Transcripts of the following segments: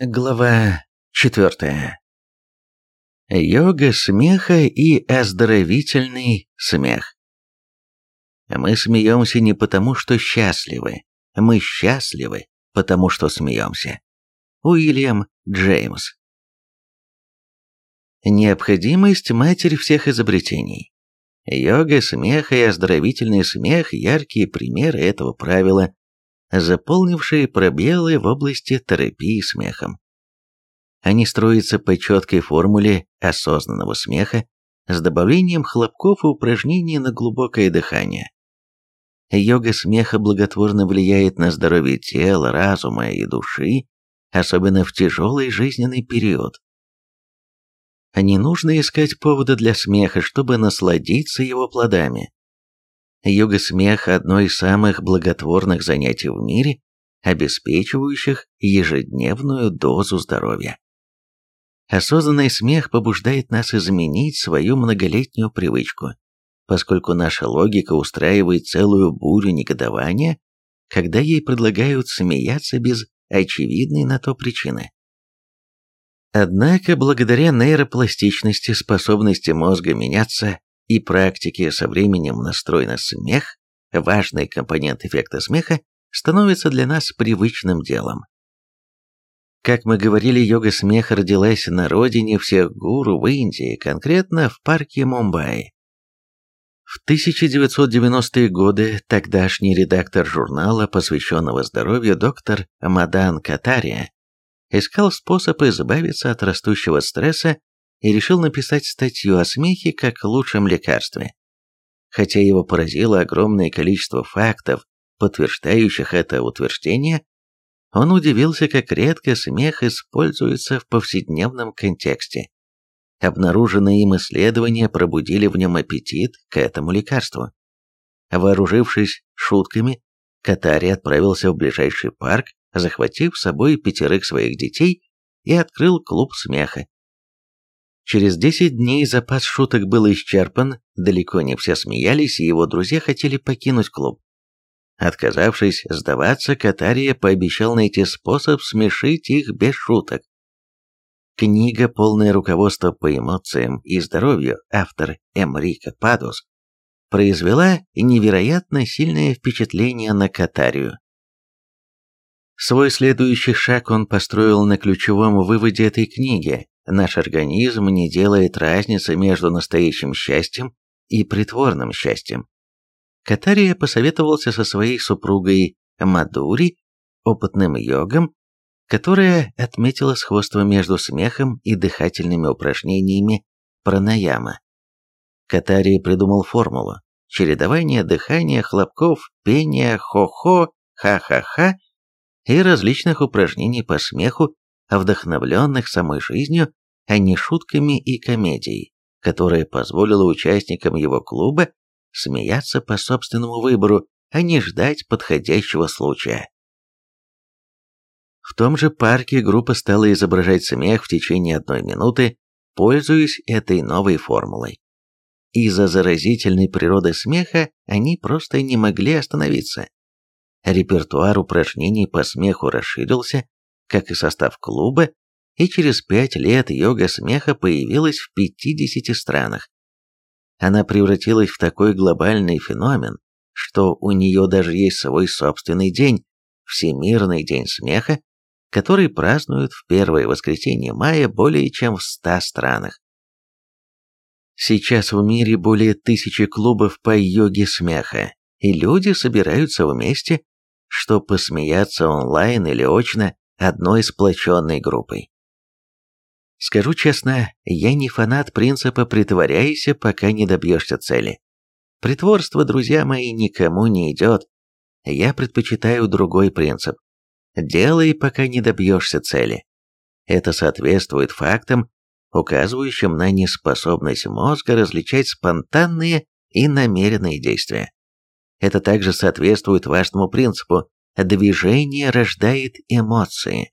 Глава четвертая. Йога смеха и оздоровительный смех. Мы смеемся не потому, что счастливы. Мы счастливы, потому что смеемся. Уильям Джеймс. Необходимость – матерь всех изобретений. Йога смеха и оздоровительный смех – яркие примеры этого правила, заполнившие пробелы в области терапии смехом. Они строятся по четкой формуле осознанного смеха с добавлением хлопков и упражнений на глубокое дыхание. Йога смеха благотворно влияет на здоровье тела, разума и души, особенно в тяжелый жизненный период. Не нужно искать повода для смеха, чтобы насладиться его плодами. Йога-смех – одно из самых благотворных занятий в мире, обеспечивающих ежедневную дозу здоровья. Осознанный смех побуждает нас изменить свою многолетнюю привычку, поскольку наша логика устраивает целую бурю негодования, когда ей предлагают смеяться без очевидной на то причины. Однако, благодаря нейропластичности, способности мозга меняться, и практики со временем настрой на смех, важный компонент эффекта смеха, становится для нас привычным делом. Как мы говорили, йога смеха родилась на родине всех гуру в Индии, конкретно в парке Мумбаи. В 1990-е годы тогдашний редактор журнала, посвященного здоровью, доктор Мадан Катария, искал способ избавиться от растущего стресса и решил написать статью о смехе как лучшем лекарстве. Хотя его поразило огромное количество фактов, подтверждающих это утверждение, он удивился, как редко смех используется в повседневном контексте. Обнаруженные им исследования пробудили в нем аппетит к этому лекарству. Вооружившись шутками, Катари отправился в ближайший парк, захватив с собой пятерых своих детей, и открыл клуб смеха, Через 10 дней запас шуток был исчерпан, далеко не все смеялись, и его друзья хотели покинуть клуб. Отказавшись сдаваться, Катария пообещал найти способ смешить их без шуток. Книга «Полное руководство по эмоциям и здоровью» автор Эмрика Падус произвела невероятно сильное впечатление на Катарию. Свой следующий шаг он построил на ключевом выводе этой книги Наш организм не делает разницы между настоящим счастьем и притворным счастьем. Катария посоветовался со своей супругой Мадури, опытным йогом, которая отметила сходство между смехом и дыхательными упражнениями пранаяма. Катария придумал формулу чередование дыхания, хлопков, пения, хо-хо, ха-ха-ха и различных упражнений по смеху вдохновленных самой жизнью, а не шутками и комедией, которая позволила участникам его клуба смеяться по собственному выбору, а не ждать подходящего случая. В том же парке группа стала изображать смех в течение одной минуты, пользуясь этой новой формулой. Из-за заразительной природы смеха они просто не могли остановиться. Репертуар упражнений по смеху расширился, как и состав клуба, и через пять лет йога смеха появилась в 50 странах. Она превратилась в такой глобальный феномен, что у нее даже есть свой собственный день, Всемирный день смеха, который празднуют в первое воскресенье мая более чем в 100 странах. Сейчас в мире более тысячи клубов по йоге смеха, и люди собираются вместе, чтобы посмеяться онлайн или очно одной сплоченной группой. Скажу честно, я не фанат принципа «притворяйся, пока не добьешься цели». Притворство, друзья мои, никому не идет. Я предпочитаю другой принцип. Делай, пока не добьешься цели. Это соответствует фактам, указывающим на неспособность мозга различать спонтанные и намеренные действия. Это также соответствует важному принципу Движение рождает эмоции.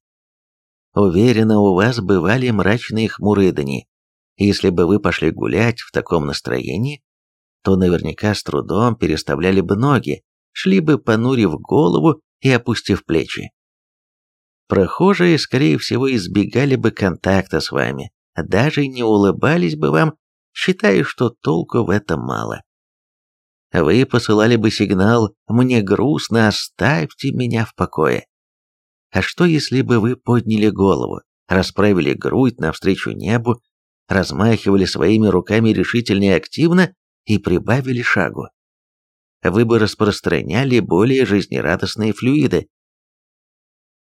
Уверена, у вас бывали мрачные хмурые дни. Если бы вы пошли гулять в таком настроении, то наверняка с трудом переставляли бы ноги, шли бы понурив голову и опустив плечи. Прохожие, скорее всего, избегали бы контакта с вами, даже не улыбались бы вам, считая, что толку в этом мало. Вы посылали бы сигнал «мне грустно, оставьте меня в покое». А что, если бы вы подняли голову, расправили грудь навстречу небу, размахивали своими руками решительно и активно и прибавили шагу? Вы бы распространяли более жизнерадостные флюиды.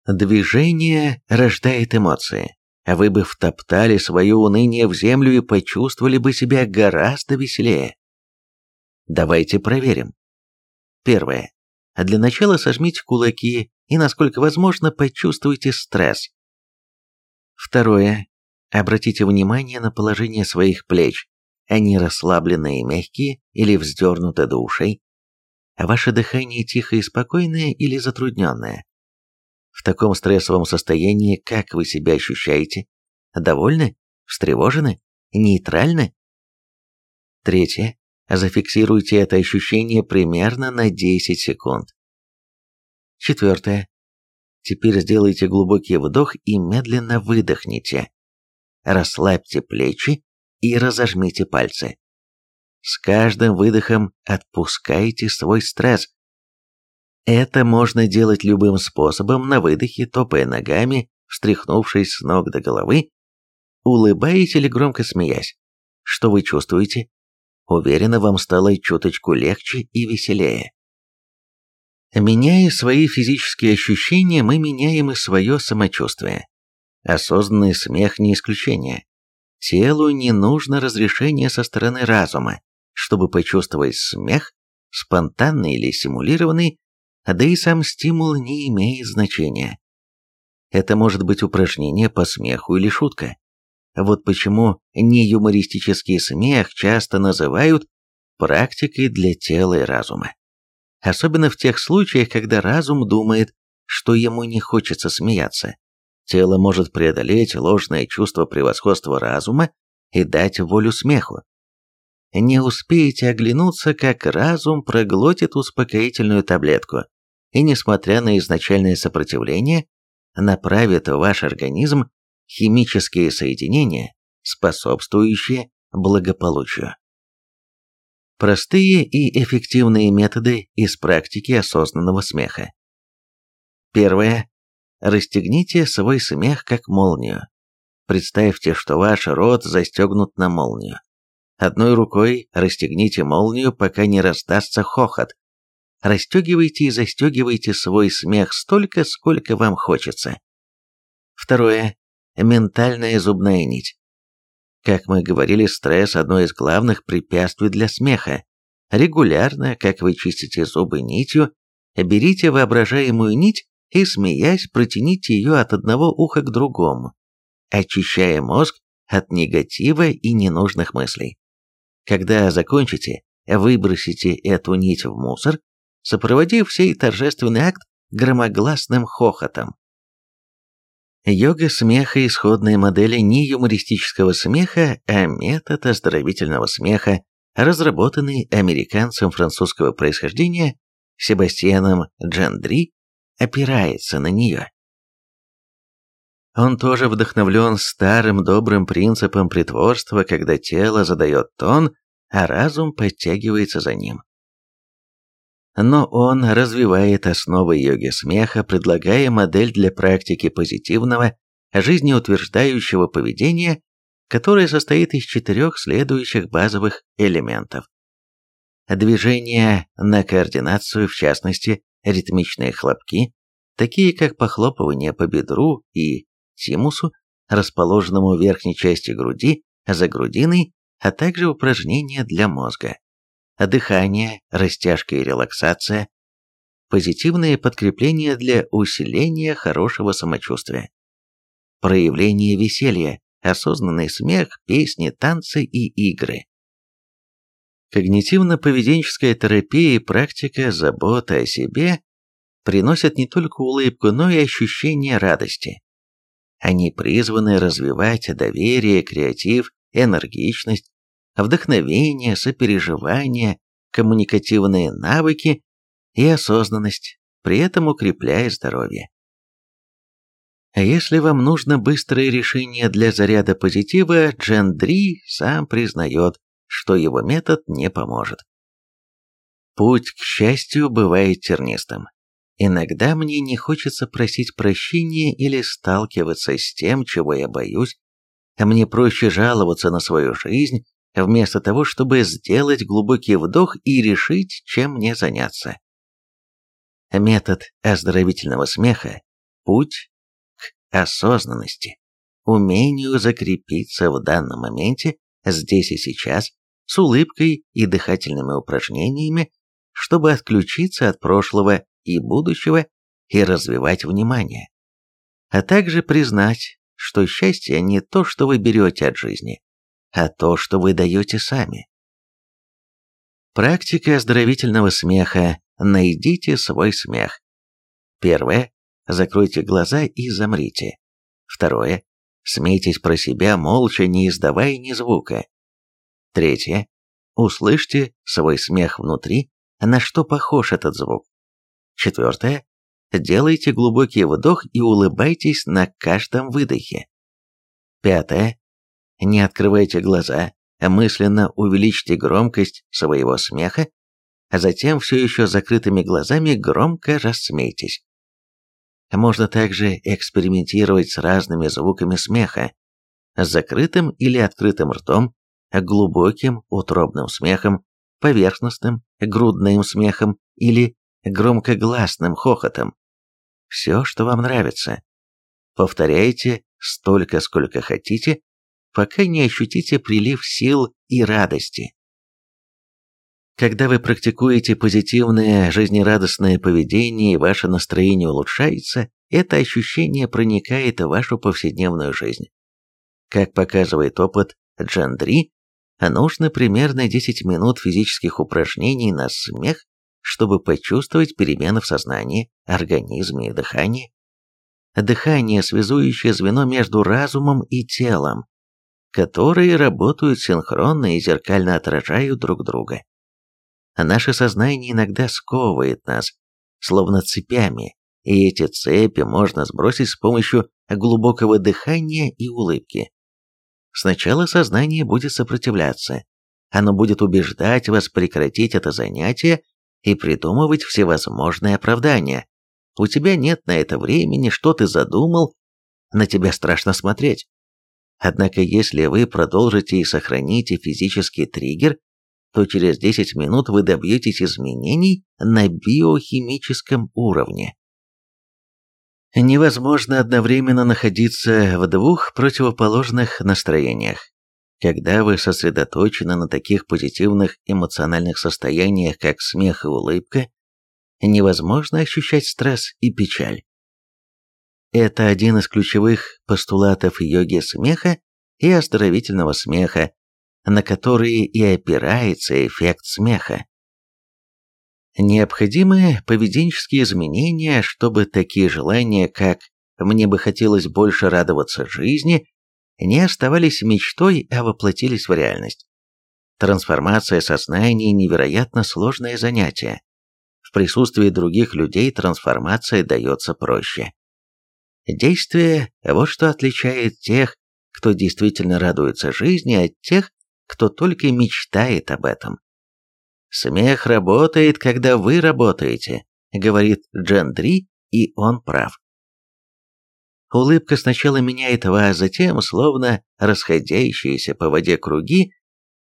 Движение рождает эмоции. А вы бы втоптали свое уныние в землю и почувствовали бы себя гораздо веселее. Давайте проверим. Первое. Для начала сожмите кулаки и, насколько возможно, почувствуйте стресс. Второе. Обратите внимание на положение своих плеч. Они расслабленные и мягкие или вздернуты до ушей. Ваше дыхание тихое и спокойное или затрудненное. В таком стрессовом состоянии как вы себя ощущаете? Довольны? Встревожены? Нейтральны? Третье. Зафиксируйте это ощущение примерно на 10 секунд. Четвертое. Теперь сделайте глубокий вдох и медленно выдохните. Расслабьте плечи и разожмите пальцы. С каждым выдохом отпускайте свой стресс. Это можно делать любым способом на выдохе, топая ногами, встряхнувшись с ног до головы, улыбаясь или громко смеясь. Что вы чувствуете? Уверенно, вам стало чуточку легче и веселее. Меняя свои физические ощущения, мы меняем и свое самочувствие. Осознанный смех не исключение. Телу не нужно разрешение со стороны разума, чтобы почувствовать смех, спонтанный или симулированный, да и сам стимул не имеет значения. Это может быть упражнение по смеху или шутка. Вот почему неюмористический смех часто называют практикой для тела и разума. Особенно в тех случаях, когда разум думает, что ему не хочется смеяться. Тело может преодолеть ложное чувство превосходства разума и дать волю смеху. Не успеете оглянуться, как разум проглотит успокоительную таблетку, и, несмотря на изначальное сопротивление, направит ваш организм химические соединения, способствующие благополучию. Простые и эффективные методы из практики осознанного смеха. Первое. Расстегните свой смех как молнию. Представьте, что ваш рот застегнут на молнию. Одной рукой расстегните молнию, пока не раздастся хохот. Расстегивайте и застегивайте свой смех столько, сколько вам хочется. Второе. Ментальная зубная нить. Как мы говорили, стресс – одно из главных препятствий для смеха. Регулярно, как вы чистите зубы нитью, берите воображаемую нить и, смеясь, протяните ее от одного уха к другому, очищая мозг от негатива и ненужных мыслей. Когда закончите, выбросите эту нить в мусор, сопроводив сей торжественный акт громогласным хохотом. Йога смеха – исходные модели не юмористического смеха, а метод оздоровительного смеха, разработанный американцем французского происхождения Себастьяном Джандри, опирается на нее. Он тоже вдохновлен старым добрым принципом притворства, когда тело задает тон, а разум подтягивается за ним но он развивает основы йоги смеха, предлагая модель для практики позитивного, жизнеутверждающего поведения, которая состоит из четырех следующих базовых элементов. Движения на координацию, в частности, ритмичные хлопки, такие как похлопывание по бедру и тимусу, расположенному в верхней части груди, за грудиной, а также упражнения для мозга дыхание, растяжка и релаксация, позитивные подкрепления для усиления хорошего самочувствия, проявление веселья, осознанный смех, песни, танцы и игры. Когнитивно-поведенческая терапия и практика заботы о себе приносят не только улыбку, но и ощущение радости. Они призваны развивать доверие, креатив, энергичность, вдохновение, сопереживание, коммуникативные навыки и осознанность, при этом укрепляя здоровье. А если вам нужно быстрое решение для заряда позитива, Джендри сам признает, что его метод не поможет. Путь к счастью бывает тернистым. Иногда мне не хочется просить прощения или сталкиваться с тем, чего я боюсь. Мне проще жаловаться на свою жизнь, вместо того, чтобы сделать глубокий вдох и решить, чем мне заняться. Метод оздоровительного смеха – путь к осознанности, умению закрепиться в данном моменте, здесь и сейчас, с улыбкой и дыхательными упражнениями, чтобы отключиться от прошлого и будущего и развивать внимание. А также признать, что счастье не то, что вы берете от жизни, а то, что вы даете сами. Практика оздоровительного смеха. Найдите свой смех. Первое. Закройте глаза и замрите. Второе. Смейтесь про себя, молча, не издавая ни звука. Третье. Услышьте свой смех внутри, на что похож этот звук. Четвертое. Делайте глубокий вдох и улыбайтесь на каждом выдохе. Пятое. Не открывайте глаза, а мысленно увеличьте громкость своего смеха, а затем все еще закрытыми глазами громко рассмейтесь. Можно также экспериментировать с разными звуками смеха, с закрытым или открытым ртом, глубоким утробным смехом, поверхностным грудным смехом или громкогласным хохотом. Все, что вам нравится. Повторяйте столько, сколько хотите, пока не ощутите прилив сил и радости. Когда вы практикуете позитивное, жизнерадостное поведение и ваше настроение улучшается, это ощущение проникает в вашу повседневную жизнь. Как показывает опыт Джандри, нужно примерно 10 минут физических упражнений на смех, чтобы почувствовать перемены в сознании, организме и дыхании. Дыхание – связующее звено между разумом и телом, которые работают синхронно и зеркально отражают друг друга. Наше сознание иногда сковывает нас, словно цепями, и эти цепи можно сбросить с помощью глубокого дыхания и улыбки. Сначала сознание будет сопротивляться, оно будет убеждать вас прекратить это занятие и придумывать всевозможные оправдания. У тебя нет на это времени, что ты задумал, на тебя страшно смотреть. Однако если вы продолжите и сохраните физический триггер, то через 10 минут вы добьетесь изменений на биохимическом уровне. Невозможно одновременно находиться в двух противоположных настроениях. Когда вы сосредоточены на таких позитивных эмоциональных состояниях, как смех и улыбка, невозможно ощущать стресс и печаль. Это один из ключевых постулатов йоги смеха и оздоровительного смеха, на которые и опирается эффект смеха. Необходимы поведенческие изменения, чтобы такие желания, как «мне бы хотелось больше радоваться жизни», не оставались мечтой, а воплотились в реальность. Трансформация сознания – невероятно сложное занятие. В присутствии других людей трансформация дается проще. Действие – вот что отличает тех, кто действительно радуется жизни, от тех, кто только мечтает об этом. «Смех работает, когда вы работаете», — говорит Джандри, и он прав. Улыбка сначала меняет вас, затем, словно расходящиеся по воде круги,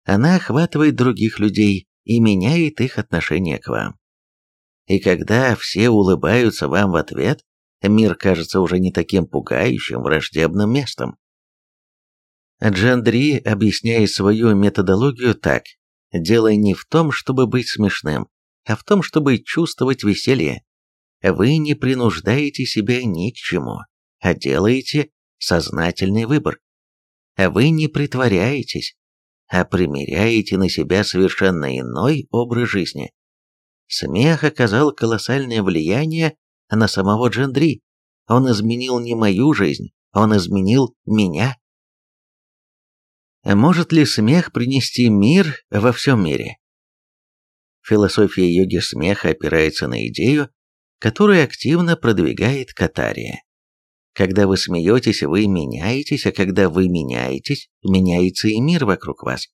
она охватывает других людей и меняет их отношение к вам. И когда все улыбаются вам в ответ, мир кажется уже не таким пугающим, враждебным местом. Джандри объясняет свою методологию так. Дело не в том, чтобы быть смешным, а в том, чтобы чувствовать веселье. Вы не принуждаете себя ни к чему, а делаете сознательный выбор. Вы не притворяетесь, а примеряете на себя совершенно иной образ жизни. Смех оказал колоссальное влияние на самого Джендри. Он изменил не мою жизнь, он изменил меня. Может ли смех принести мир во всем мире? Философия йоги смеха опирается на идею, которую активно продвигает Катария. Когда вы смеетесь, вы меняетесь, а когда вы меняетесь, меняется и мир вокруг вас.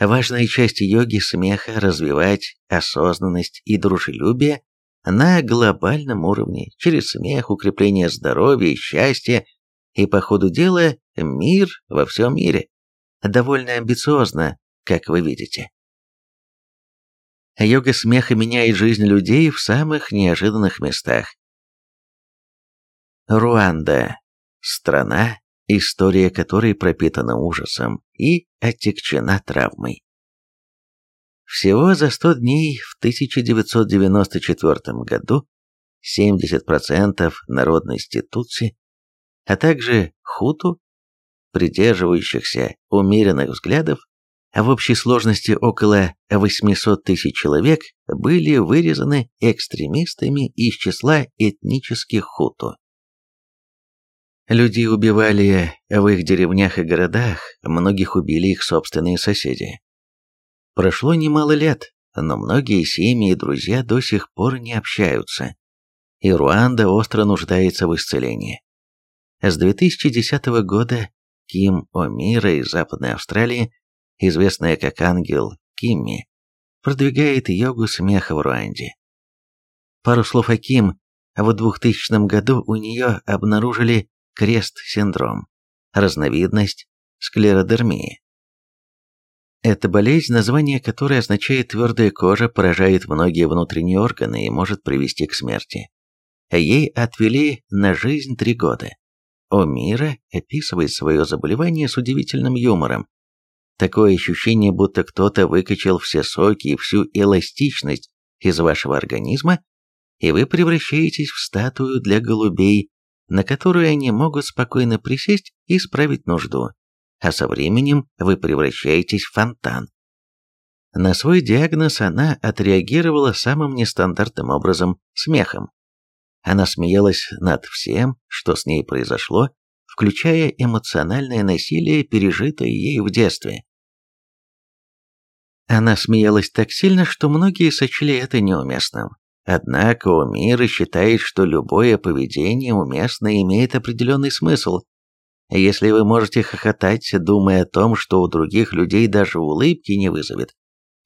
Важная часть йоги смеха – развивать осознанность и дружелюбие на глобальном уровне, через смех, укрепление здоровья и счастья, и по ходу дела мир во всем мире. Довольно амбициозно, как вы видите. Йога смеха меняет жизнь людей в самых неожиданных местах. Руанда – страна, история которой пропитана ужасом и оттекчена травмой. Всего за 100 дней в 1994 году 70% народности Тутси, а также хуту, придерживающихся умеренных взглядов, а в общей сложности около 800 тысяч человек были вырезаны экстремистами из числа этнических хуту. Людей убивали в их деревнях и городах, многих убили их собственные соседи. Прошло немало лет, но многие семьи и друзья до сих пор не общаются, и Руанда остро нуждается в исцелении. С 2010 года Ким О'Мира из Западной Австралии, известная как Ангел Кимми, продвигает йогу смеха в Руанде. Пару слов о Ким. В 2000 году у нее обнаружили крест-синдром, разновидность склеродермии. Эта болезнь, название которой означает «твердая кожа», поражает многие внутренние органы и может привести к смерти. Ей отвели на жизнь три года. Омира описывает свое заболевание с удивительным юмором. Такое ощущение, будто кто-то выкачал все соки и всю эластичность из вашего организма, и вы превращаетесь в статую для голубей, на которую они могут спокойно присесть и справить нужду, а со временем вы превращаетесь в фонтан. На свой диагноз она отреагировала самым нестандартным образом – смехом. Она смеялась над всем, что с ней произошло, включая эмоциональное насилие, пережитое ей в детстве. Она смеялась так сильно, что многие сочли это неуместным. Однако у мира считает, что любое поведение уместно и имеет определенный смысл. Если вы можете хохотать, думая о том, что у других людей даже улыбки не вызовет,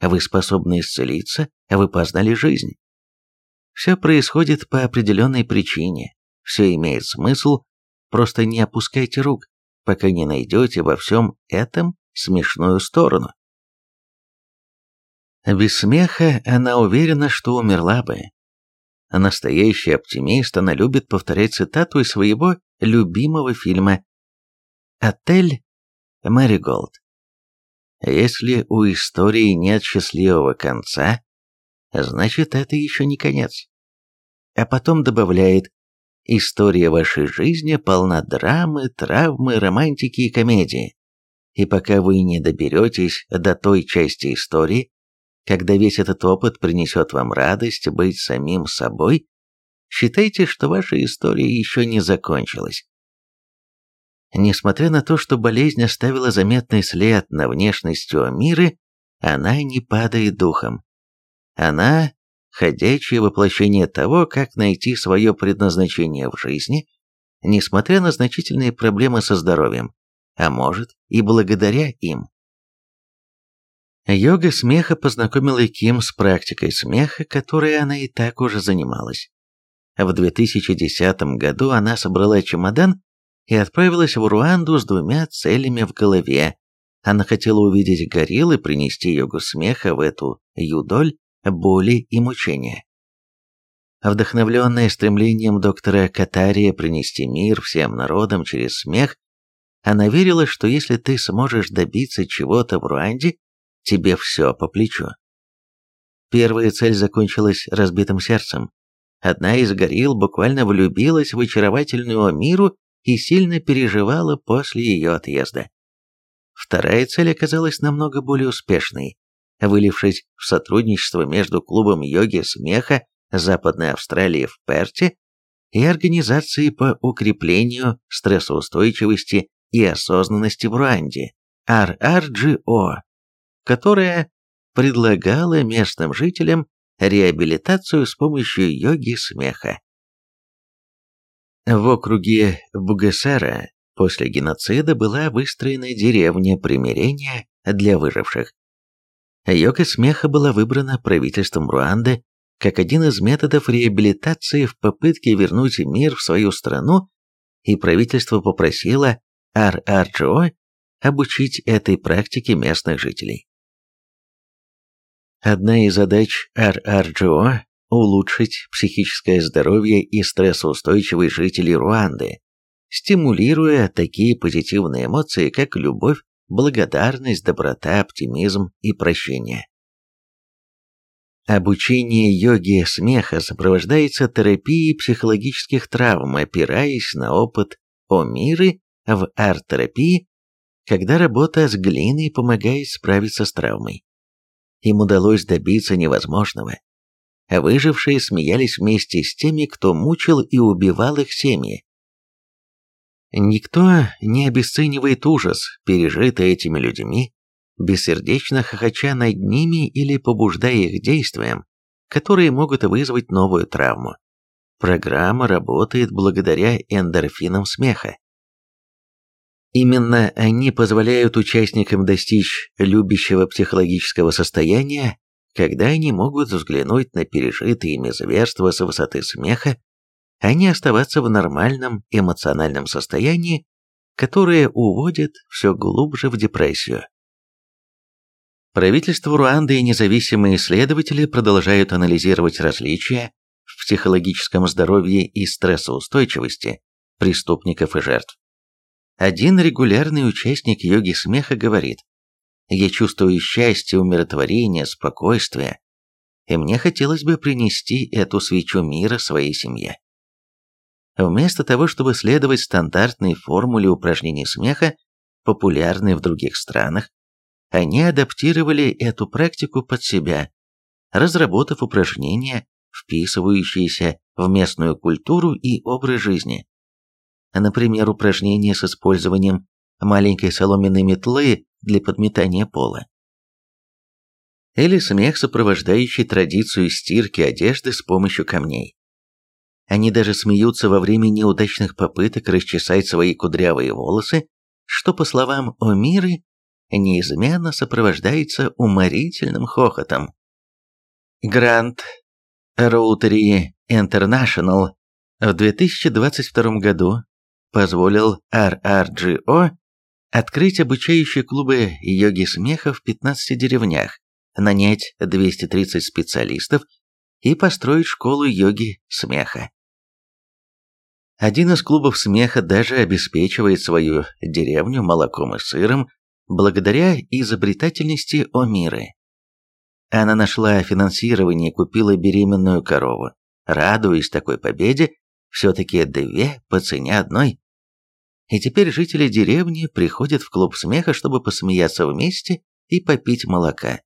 вы способны исцелиться, вы познали жизнь. Все происходит по определенной причине, все имеет смысл, просто не опускайте рук, пока не найдете во всем этом смешную сторону. Без смеха она уверена, что умерла бы. Настоящий оптимист, она любит повторять цитату из своего любимого фильма «Отель Мэриголд». Если у истории нет счастливого конца, значит это еще не конец. А потом добавляет «История вашей жизни полна драмы, травмы, романтики и комедии. И пока вы не доберетесь до той части истории, когда весь этот опыт принесет вам радость быть самим собой, считайте, что ваша история еще не закончилась. Несмотря на то, что болезнь оставила заметный след на внешности Омиры, она не падает духом. Она – ходячее воплощение того, как найти свое предназначение в жизни, несмотря на значительные проблемы со здоровьем, а может и благодаря им. Йога смеха познакомила Ким с практикой смеха, которой она и так уже занималась. В 2010 году она собрала чемодан и отправилась в Руанду с двумя целями в голове. Она хотела увидеть горилл и принести йогу смеха в эту юдоль боли и мучения. Вдохновленная стремлением доктора Катария принести мир всем народам через смех, она верила, что если ты сможешь добиться чего-то в Руанде, тебе все по плечу. Первая цель закончилась разбитым сердцем. Одна из горилл буквально влюбилась в очаровательную миру и сильно переживала после ее отъезда. Вторая цель оказалась намного более успешной, вылившись в сотрудничество между клубом йоги смеха Западной Австралии в Перте и организацией по укреплению стрессоустойчивости и осознанности в Руанде, RRGO которая предлагала местным жителям реабилитацию с помощью йоги смеха. В округе Бугесара после геноцида была выстроена деревня примирения для выживших. Йога смеха была выбрана правительством Руанды как один из методов реабилитации в попытке вернуть мир в свою страну, и правительство попросило РРГО обучить этой практике местных жителей. Одна из задач РРГО – улучшить психическое здоровье и стрессоустойчивость жителей Руанды, стимулируя такие позитивные эмоции, как любовь, благодарность, доброта, оптимизм и прощение. Обучение йоге смеха сопровождается терапией психологических травм, опираясь на опыт Омиры в арт-терапии, когда работа с глиной помогает справиться с травмой. Им удалось добиться невозможного. Выжившие смеялись вместе с теми, кто мучил и убивал их семьи. Никто не обесценивает ужас, пережитый этими людьми, бессердечно хохоча над ними или побуждая их действиям, которые могут вызвать новую травму. Программа работает благодаря эндорфинам смеха. Именно они позволяют участникам достичь любящего психологического состояния, когда они могут взглянуть на пережитые ими зверства с высоты смеха, а не оставаться в нормальном эмоциональном состоянии, которое уводит все глубже в депрессию. Правительство Руанды и независимые исследователи продолжают анализировать различия в психологическом здоровье и стрессоустойчивости преступников и жертв. Один регулярный участник йоги смеха говорит, «Я чувствую счастье, умиротворение, спокойствие, и мне хотелось бы принести эту свечу мира своей семье». Вместо того, чтобы следовать стандартной формуле упражнений смеха, популярной в других странах, они адаптировали эту практику под себя, разработав упражнения, вписывающиеся в местную культуру и образ жизни. Например, упражнение с использованием маленькой соломенной метлы для подметания пола. Или смех, сопровождающий традицию стирки одежды с помощью камней. Они даже смеются во время неудачных попыток расчесать свои кудрявые волосы, что, по словам Омиры, неизменно сопровождается уморительным хохотом. Грант Роутери International в 2022 году позволил RRGO открыть обучающие клубы йоги смеха в 15 деревнях, нанять 230 специалистов и построить школу йоги смеха. Один из клубов смеха даже обеспечивает свою деревню молоком и сыром благодаря изобретательности Омиры. Она нашла финансирование и купила беременную корову. Радуясь такой победе, все-таки две по цене одной. И теперь жители деревни приходят в клуб смеха, чтобы посмеяться вместе и попить молока.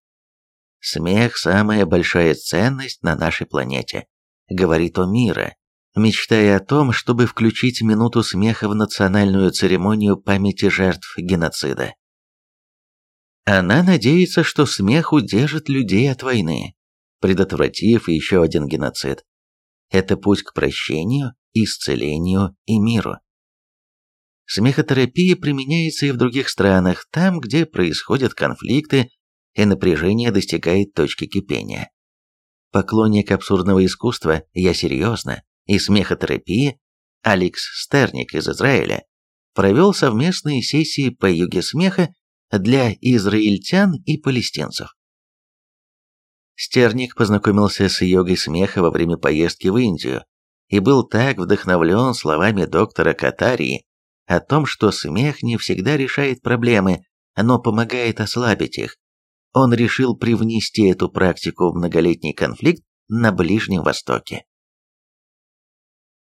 Смех – самая большая ценность на нашей планете, говорит Омира, мечтая о том, чтобы включить минуту смеха в национальную церемонию памяти жертв геноцида. Она надеется, что смех удержит людей от войны, предотвратив еще один геноцид. Это путь к прощению, исцелению и миру. Смехотерапия применяется и в других странах, там, где происходят конфликты и напряжение достигает точки кипения. Поклонник абсурдного искусства «Я серьезно» и смехотерапии Алекс Стерник из Израиля провел совместные сессии по юге смеха для израильтян и палестинцев. Стерник познакомился с йогой смеха во время поездки в Индию и был так вдохновлен словами доктора Катарии о том, что смех не всегда решает проблемы, но помогает ослабить их. Он решил привнести эту практику в многолетний конфликт на Ближнем Востоке.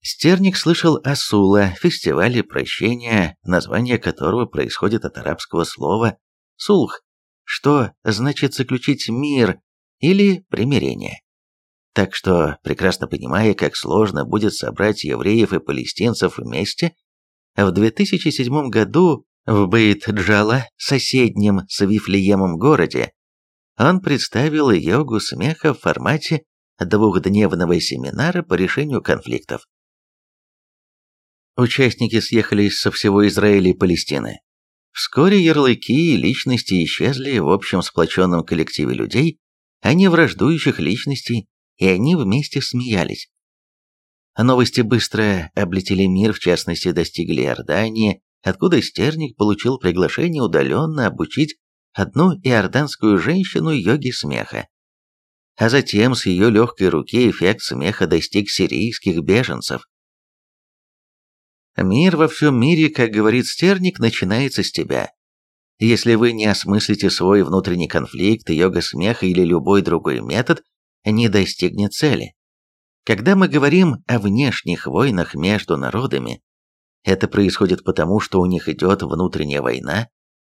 Стерник слышал о Сула, фестивале прощения, название которого происходит от арабского слова «сулх», что значит заключить мир или примирение. Так что, прекрасно понимая, как сложно будет собрать евреев и палестинцев вместе, в 2007 году в Бейт-Джала, соседнем с Вифлеемом городе, он представил йогу смеха в формате двухдневного семинара по решению конфликтов. Участники съехались со всего Израиля и Палестины. Вскоре ярлыки и личности исчезли в общем сплоченном коллективе людей, а не враждующих личностей, и они вместе смеялись. Новости быстро облетели мир, в частности, достигли Иордании, откуда Стерник получил приглашение удаленно обучить одну иорданскую женщину йоги смеха. А затем с ее легкой руки эффект смеха достиг сирийских беженцев. Мир во всем мире, как говорит Стерник, начинается с тебя. Если вы не осмыслите свой внутренний конфликт, йога смеха или любой другой метод не достигнет цели. Когда мы говорим о внешних войнах между народами, это происходит потому, что у них идет внутренняя война,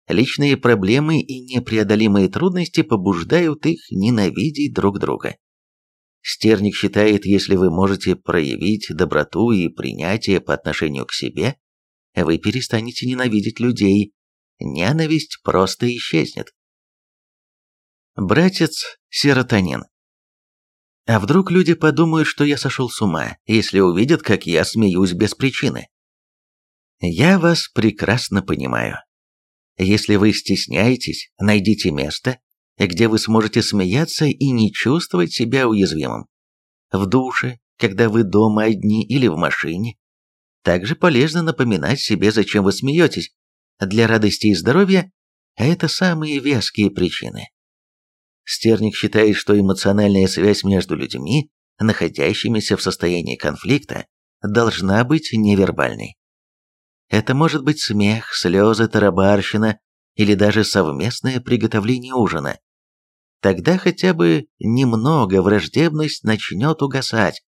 личные проблемы и непреодолимые трудности побуждают их ненавидеть друг друга. Стерник считает, если вы можете проявить доброту и принятие по отношению к себе, вы перестанете ненавидеть людей. Ненависть просто исчезнет. Братец серотонин. А вдруг люди подумают, что я сошел с ума, если увидят, как я смеюсь без причины? Я вас прекрасно понимаю. Если вы стесняетесь, найдите место, где вы сможете смеяться и не чувствовать себя уязвимым. В душе, когда вы дома одни или в машине. Также полезно напоминать себе, зачем вы смеетесь. Для радости и здоровья а это самые веские причины. Стерник считает, что эмоциональная связь между людьми, находящимися в состоянии конфликта, должна быть невербальной. Это может быть смех, слезы, тарабарщина или даже совместное приготовление ужина тогда хотя бы немного враждебность начнет угасать.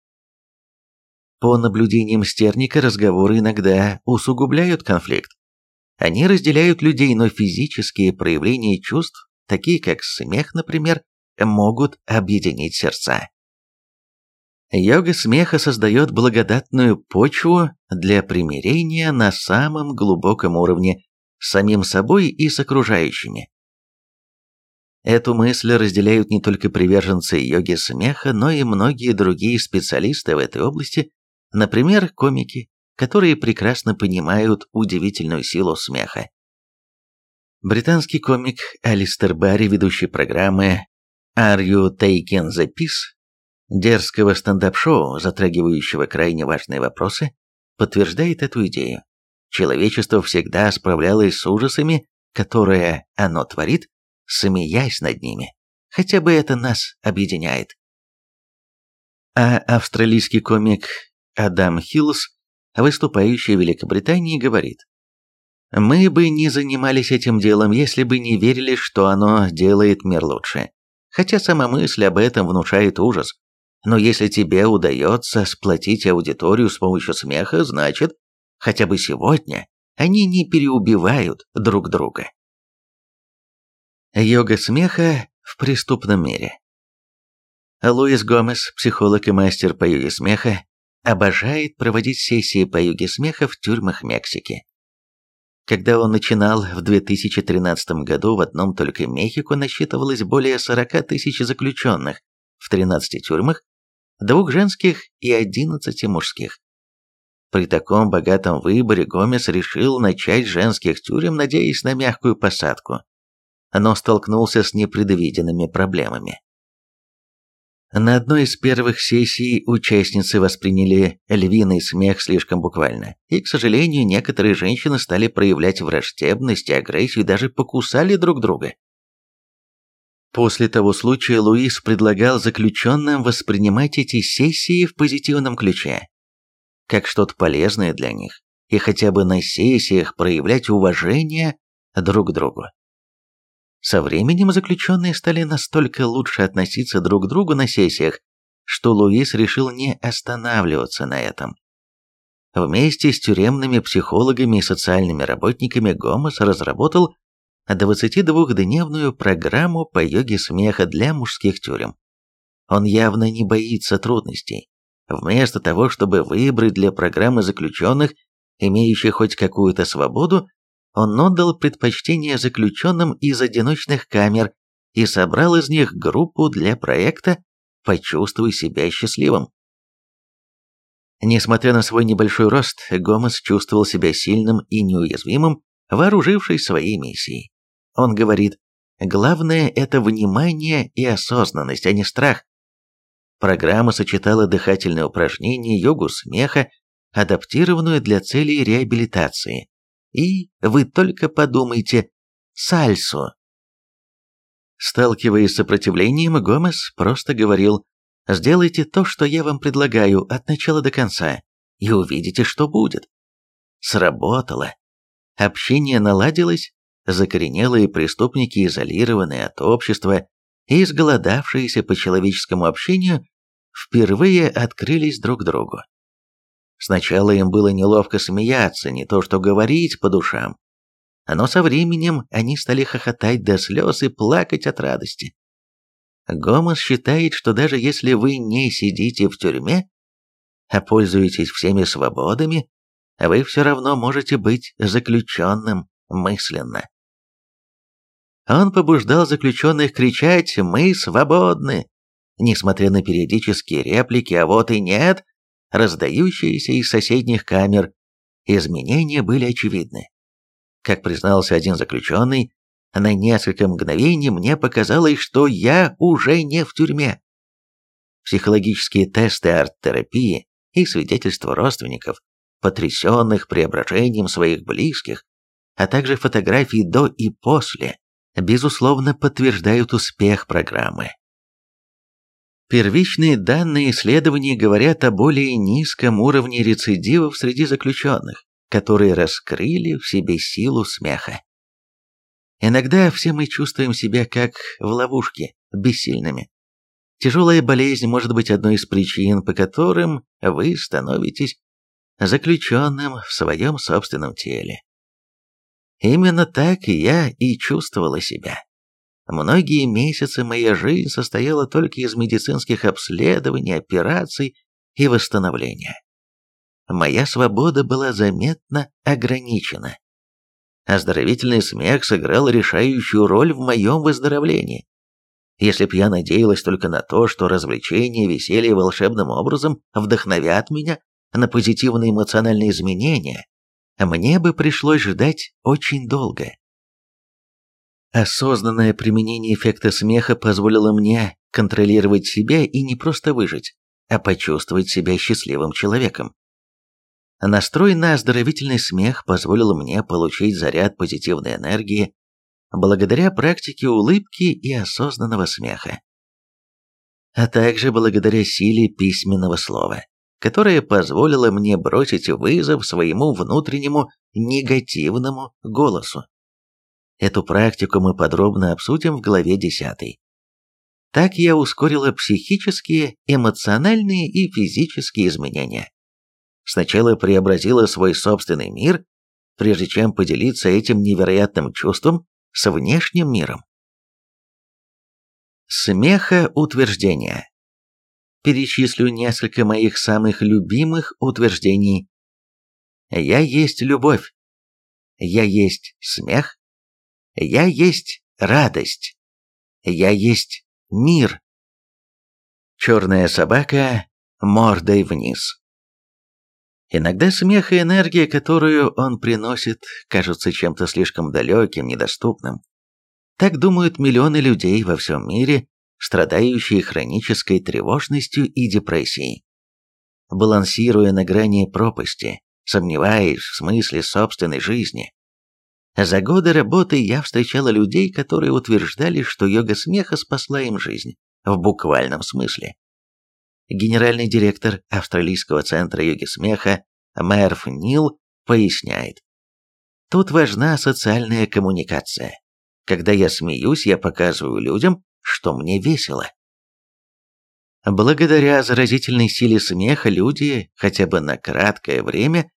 По наблюдениям Стерника разговоры иногда усугубляют конфликт. Они разделяют людей, но физические проявления чувств, такие как смех, например, могут объединить сердца. Йога смеха создает благодатную почву для примирения на самом глубоком уровне с самим собой и с окружающими. Эту мысль разделяют не только приверженцы йоги смеха, но и многие другие специалисты в этой области, например, комики, которые прекрасно понимают удивительную силу смеха. Британский комик Алистер Барри, ведущий программы «Are You Taking the Piece?» дерзкого стендап-шоу, затрагивающего крайне важные вопросы, подтверждает эту идею. Человечество всегда справлялось с ужасами, которые оно творит, смеясь над ними. Хотя бы это нас объединяет. А австралийский комик Адам Хиллс, выступающий в Великобритании, говорит, «Мы бы не занимались этим делом, если бы не верили, что оно делает мир лучше. Хотя сама мысль об этом внушает ужас. Но если тебе удается сплотить аудиторию с помощью смеха, значит, хотя бы сегодня они не переубивают друг друга. Йога смеха в преступном мире. Луис Гомес, психолог и мастер по йоге смеха, обожает проводить сессии по йоге смеха в тюрьмах Мексики. Когда он начинал в 2013 году, в одном только Мехико насчитывалось более 40 тысяч заключенных в 13 тюрьмах, двух женских и 11 мужских. При таком богатом выборе Гомес решил начать женских тюрем, надеясь на мягкую посадку но столкнулся с непредвиденными проблемами. На одной из первых сессий участницы восприняли львиный смех слишком буквально, и, к сожалению, некоторые женщины стали проявлять враждебность и агрессию даже покусали друг друга. После того случая Луис предлагал заключенным воспринимать эти сессии в позитивном ключе, как что-то полезное для них, и хотя бы на сессиях проявлять уважение друг к другу. Со временем заключенные стали настолько лучше относиться друг к другу на сессиях, что Луис решил не останавливаться на этом. Вместе с тюремными психологами и социальными работниками Гомес разработал 22-дневную программу по йоге смеха для мужских тюрем. Он явно не боится трудностей. Вместо того, чтобы выбрать для программы заключенных, имеющих хоть какую-то свободу, он отдал предпочтение заключенным из одиночных камер и собрал из них группу для проекта «Почувствуй себя счастливым». Несмотря на свой небольшой рост, Гомес чувствовал себя сильным и неуязвимым, вооружившись своей миссией. Он говорит, главное – это внимание и осознанность, а не страх. Программа сочетала дыхательные упражнения, йогу смеха, адаптированную для целей реабилитации. И, вы только подумайте, сальсу. Сталкиваясь с сопротивлением, Гомес просто говорил «Сделайте то, что я вам предлагаю, от начала до конца, и увидите, что будет». Сработало. Общение наладилось, закоренелые преступники, изолированные от общества и изголодавшиеся по человеческому общению, впервые открылись друг другу. Сначала им было неловко смеяться, не то что говорить по душам. Но со временем они стали хохотать до слез и плакать от радости. Гомес считает, что даже если вы не сидите в тюрьме, а пользуетесь всеми свободами, вы все равно можете быть заключенным мысленно. Он побуждал заключенных кричать «Мы свободны!», несмотря на периодические реплики «А вот и нет!», раздающиеся из соседних камер, изменения были очевидны. Как признался один заключенный, на несколько мгновений мне показалось, что я уже не в тюрьме. Психологические тесты арт-терапии и свидетельства родственников, потрясенных преображением своих близких, а также фотографии до и после, безусловно подтверждают успех программы. Первичные данные исследований говорят о более низком уровне рецидивов среди заключенных, которые раскрыли в себе силу смеха. Иногда все мы чувствуем себя как в ловушке, бессильными. Тяжелая болезнь может быть одной из причин, по которым вы становитесь заключенным в своем собственном теле. Именно так я и чувствовала себя. Многие месяцы моя жизнь состояла только из медицинских обследований, операций и восстановления. Моя свобода была заметно ограничена. Оздоровительный смех сыграл решающую роль в моем выздоровлении. Если б я надеялась только на то, что развлечения, веселье волшебным образом вдохновят меня на позитивные эмоциональные изменения, мне бы пришлось ждать очень долго. Осознанное применение эффекта смеха позволило мне контролировать себя и не просто выжить, а почувствовать себя счастливым человеком. Настрой на оздоровительный смех позволил мне получить заряд позитивной энергии благодаря практике улыбки и осознанного смеха, а также благодаря силе письменного слова, которое позволило мне бросить вызов своему внутреннему негативному голосу. Эту практику мы подробно обсудим в главе 10. Так я ускорила психические, эмоциональные и физические изменения. Сначала преобразила свой собственный мир, прежде чем поделиться этим невероятным чувством с внешним миром. Смеха утверждения. Перечислю несколько моих самых любимых утверждений. Я есть любовь. Я есть смех. Я есть радость. Я есть мир. Черная собака мордой вниз. Иногда смех и энергия, которую он приносит, кажутся чем-то слишком далеким, недоступным. Так думают миллионы людей во всем мире, страдающие хронической тревожностью и депрессией. Балансируя на грани пропасти, сомневаясь в смысле собственной жизни, за годы работы я встречала людей, которые утверждали, что йога смеха спасла им жизнь, в буквальном смысле. Генеральный директор Австралийского центра йоги смеха Мэрф Нил поясняет. Тут важна социальная коммуникация. Когда я смеюсь, я показываю людям, что мне весело. Благодаря заразительной силе смеха люди, хотя бы на краткое время,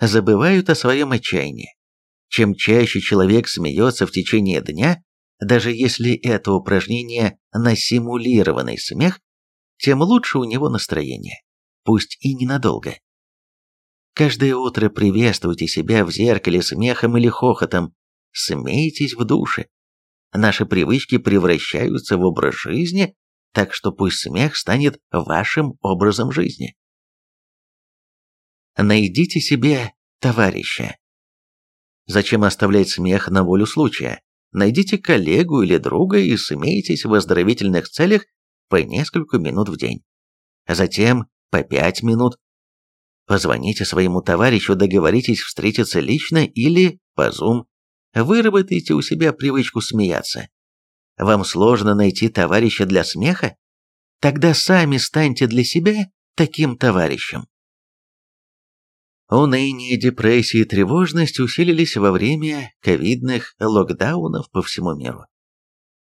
забывают о своем отчаянии. Чем чаще человек смеется в течение дня, даже если это упражнение на симулированный смех, тем лучше у него настроение, пусть и ненадолго. Каждое утро приветствуйте себя в зеркале смехом или хохотом, смейтесь в душе. Наши привычки превращаются в образ жизни, так что пусть смех станет вашим образом жизни. Найдите себе товарища. Зачем оставлять смех на волю случая? Найдите коллегу или друга и смейтесь в оздоровительных целях по несколько минут в день. Затем по пять минут. Позвоните своему товарищу, договоритесь встретиться лично или по Zoom. Выработайте у себя привычку смеяться. Вам сложно найти товарища для смеха? Тогда сами станьте для себя таким товарищем. Уныние, депрессия и тревожность усилились во время ковидных локдаунов по всему миру.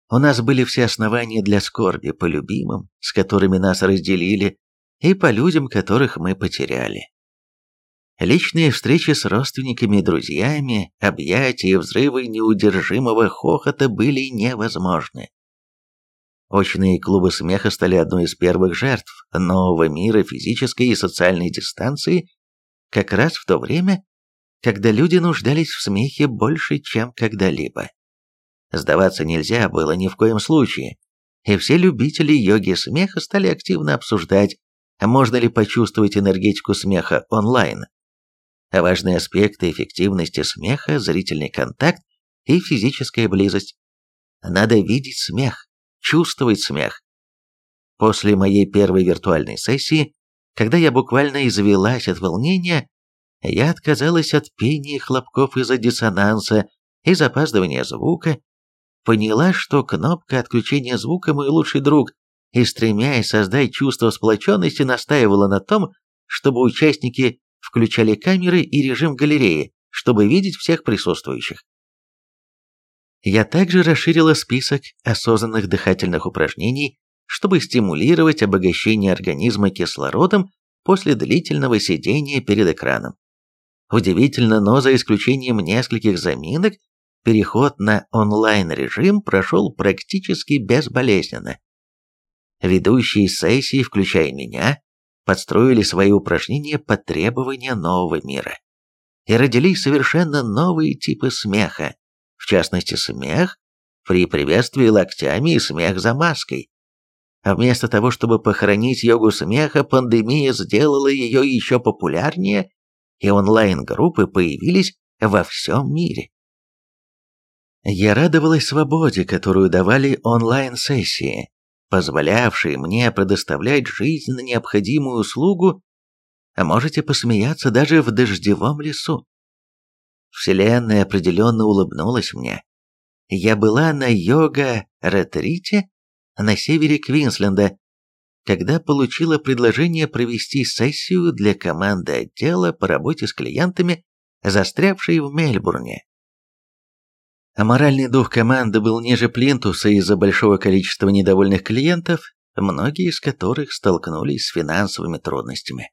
У нас были все основания для скорби по любимым, с которыми нас разделили, и по людям, которых мы потеряли. Личные встречи с родственниками и друзьями, объятия и взрывы неудержимого хохота были невозможны. Очные клубы смеха стали одной из первых жертв нового мира физической и социальной дистанции как раз в то время, когда люди нуждались в смехе больше, чем когда-либо. Сдаваться нельзя было ни в коем случае, и все любители йоги смеха стали активно обсуждать, можно ли почувствовать энергетику смеха онлайн. Важные аспекты эффективности смеха – зрительный контакт и физическая близость. Надо видеть смех, чувствовать смех. После моей первой виртуальной сессии когда я буквально извелась от волнения, я отказалась от пения хлопков из-за диссонанса и запаздывания звука, поняла, что кнопка отключения звука мой лучший друг, и стремясь создать чувство сплоченности, настаивала на том, чтобы участники включали камеры и режим галереи, чтобы видеть всех присутствующих. Я также расширила список осознанных дыхательных упражнений, чтобы стимулировать обогащение организма кислородом после длительного сидения перед экраном. Удивительно, но за исключением нескольких заминок, переход на онлайн-режим прошел практически безболезненно. Ведущие сессии, включая меня, подстроили свои упражнения под требования нового мира. И родились совершенно новые типы смеха, в частности смех при приветствии локтями и смех за маской. А вместо того, чтобы похоронить йогу смеха, пандемия сделала ее еще популярнее, и онлайн-группы появились во всем мире. Я радовалась свободе, которую давали онлайн-сессии, позволявшие мне предоставлять жизненно необходимую услугу, а можете посмеяться даже в дождевом лесу. Вселенная определенно улыбнулась мне. Я была на йога-ретрите на севере Квинсленда, когда получила предложение провести сессию для команды отдела по работе с клиентами, застрявшей в Мельбурне. А моральный дух команды был ниже плинтуса из-за большого количества недовольных клиентов, многие из которых столкнулись с финансовыми трудностями.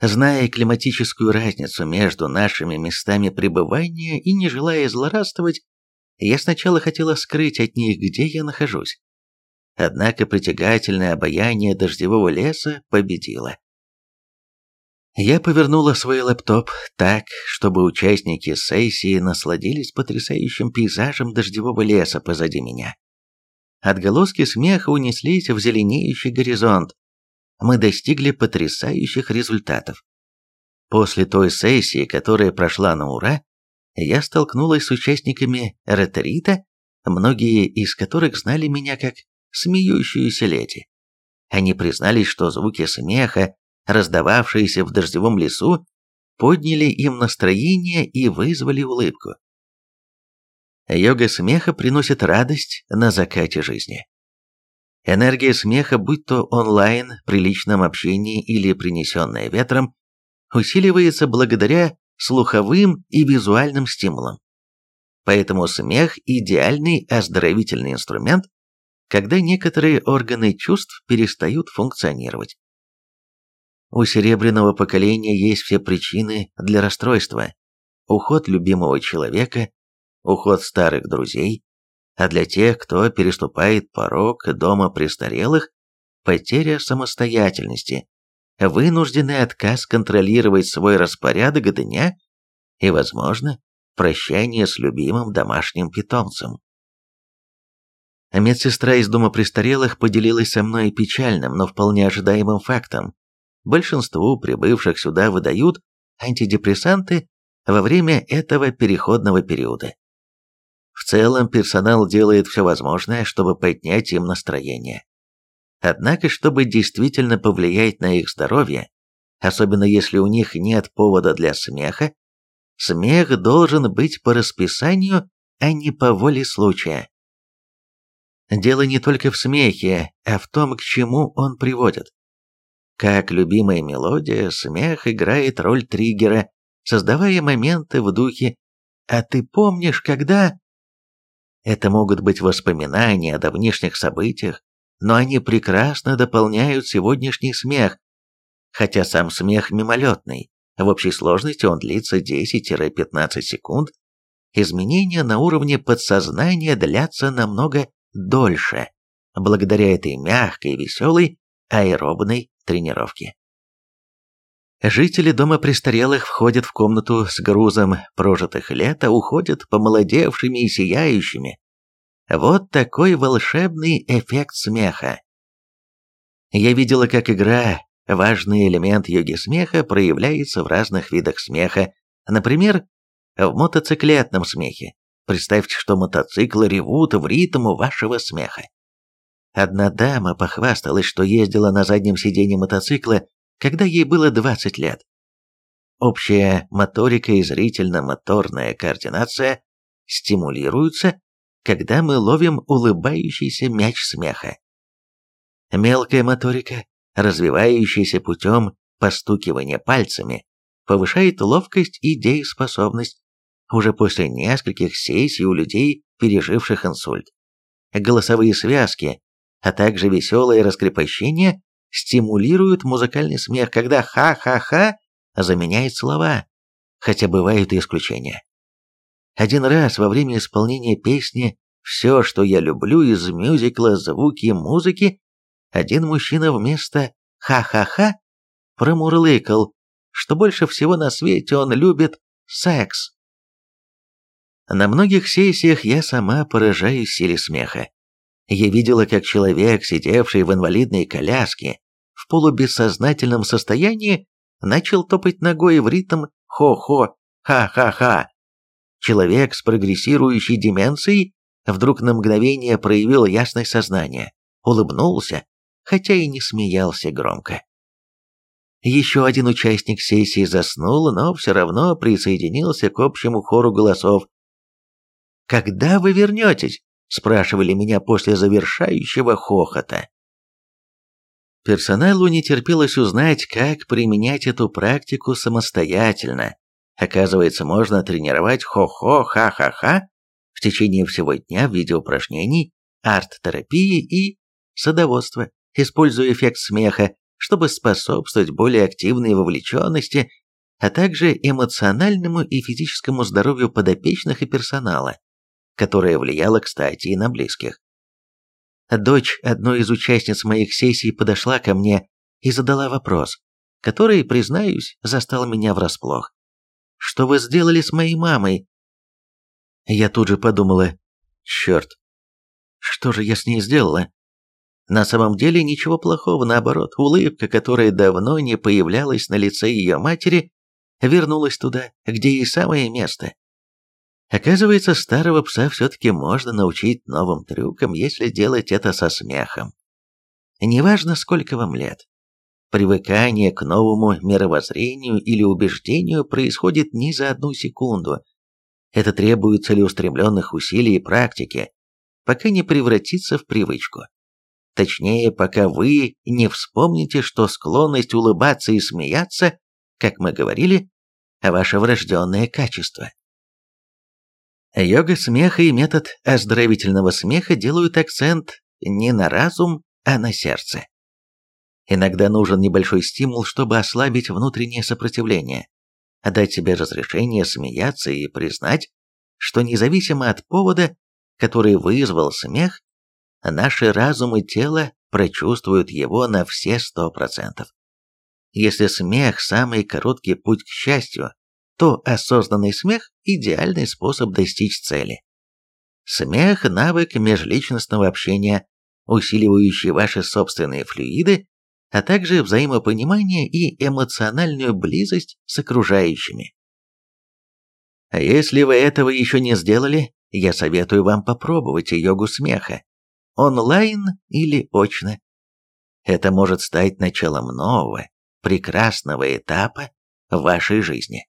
Зная климатическую разницу между нашими местами пребывания и не желая злорадствовать, я сначала хотела скрыть от них, где я нахожусь. Однако притягательное обаяние дождевого леса победило. Я повернула свой лэптоп так, чтобы участники сессии насладились потрясающим пейзажем дождевого леса позади меня. Отголоски смеха унеслись в зеленеющий горизонт. Мы достигли потрясающих результатов. После той сессии, которая прошла на ура, я столкнулась с участниками ретрита, многие из которых знали меня как смеющуюся леди. Они признались, что звуки смеха, раздававшиеся в дождевом лесу, подняли им настроение и вызвали улыбку. Йога смеха приносит радость на закате жизни. Энергия смеха, будь то онлайн, при личном общении или принесенная ветром, усиливается благодаря слуховым и визуальным стимулам. Поэтому смех – идеальный оздоровительный инструмент, когда некоторые органы чувств перестают функционировать. У серебряного поколения есть все причины для расстройства. Уход любимого человека, уход старых друзей, а для тех, кто переступает порог дома престарелых, потеря самостоятельности, вынужденный отказ контролировать свой распорядок дня и, возможно, прощание с любимым домашним питомцем. Медсестра из дома престарелых поделилась со мной печальным, но вполне ожидаемым фактом. большинству прибывших сюда выдают антидепрессанты во время этого переходного периода. В целом персонал делает все возможное, чтобы поднять им настроение. Однако, чтобы действительно повлиять на их здоровье, особенно если у них нет повода для смеха, смех должен быть по расписанию, а не по воле случая. Дело не только в смехе, а в том, к чему он приводит. Как любимая мелодия, смех играет роль триггера, создавая моменты в духе «А ты помнишь, когда...» Это могут быть воспоминания о давнишних событиях, но они прекрасно дополняют сегодняшний смех, хотя сам смех мимолетный, в общей сложности он длится 10-15 секунд, изменения на уровне подсознания длятся намного дольше, благодаря этой мягкой, веселой, аэробной тренировке. Жители дома престарелых входят в комнату с грузом прожитых лет, а уходят помолодевшими и сияющими. Вот такой волшебный эффект смеха. Я видела, как игра, важный элемент йоги смеха, проявляется в разных видах смеха, например, в мотоциклетном смехе. Представьте, что мотоциклы ревут в ритм вашего смеха. Одна дама похвасталась, что ездила на заднем сиденье мотоцикла, когда ей было 20 лет. Общая моторика и зрительно-моторная координация стимулируются, когда мы ловим улыбающийся мяч смеха. Мелкая моторика, развивающаяся путем постукивания пальцами, повышает ловкость и дееспособность, уже после нескольких сессий у людей, переживших инсульт. Голосовые связки, а также веселое раскрепощение стимулируют музыкальный смех, когда «ха-ха-ха» заменяет слова, хотя бывают и исключения. Один раз во время исполнения песни «Все, что я люблю» из мюзикла «Звуки музыки» один мужчина вместо «ха-ха-ха» промурлыкал, что больше всего на свете он любит секс. На многих сессиях я сама поражаюсь силе смеха. Я видела, как человек, сидевший в инвалидной коляске, в полубессознательном состоянии, начал топать ногой в ритм «хо-хо», «ха-ха-ха». Человек с прогрессирующей деменцией вдруг на мгновение проявил ясность сознания, улыбнулся, хотя и не смеялся громко. Еще один участник сессии заснул, но все равно присоединился к общему хору голосов, «Когда вы вернетесь?» – спрашивали меня после завершающего хохота. Персоналу не терпелось узнать, как применять эту практику самостоятельно. Оказывается, можно тренировать хо-хо, ха-ха-ха в течение всего дня в виде упражнений, арт-терапии и садоводства, используя эффект смеха, чтобы способствовать более активной вовлеченности, а также эмоциональному и физическому здоровью подопечных и персонала которая влияла, кстати, и на близких. Дочь одной из участниц моих сессий подошла ко мне и задала вопрос, который, признаюсь, застал меня врасплох. «Что вы сделали с моей мамой?» Я тут же подумала, черт, что же я с ней сделала? На самом деле ничего плохого, наоборот, улыбка, которая давно не появлялась на лице ее матери, вернулась туда, где ей самое место. Оказывается, старого пса все-таки можно научить новым трюкам, если делать это со смехом. Неважно, сколько вам лет. Привыкание к новому мировоззрению или убеждению происходит не за одну секунду. Это требует целеустремленных усилий и практики, пока не превратится в привычку. Точнее, пока вы не вспомните, что склонность улыбаться и смеяться, как мы говорили, ваше врожденное качество. Йога смеха и метод оздоровительного смеха делают акцент не на разум, а на сердце. Иногда нужен небольшой стимул, чтобы ослабить внутреннее сопротивление, дать себе разрешение смеяться и признать, что независимо от повода, который вызвал смех, наши разум и тело прочувствуют его на все сто процентов. Если смех – самый короткий путь к счастью, то осознанный смех – идеальный способ достичь цели. Смех – навык межличностного общения, усиливающий ваши собственные флюиды а также взаимопонимание и эмоциональную близость с окружающими. А если вы этого еще не сделали, я советую вам попробовать йогу смеха, онлайн или очно. Это может стать началом нового, прекрасного этапа вашей жизни.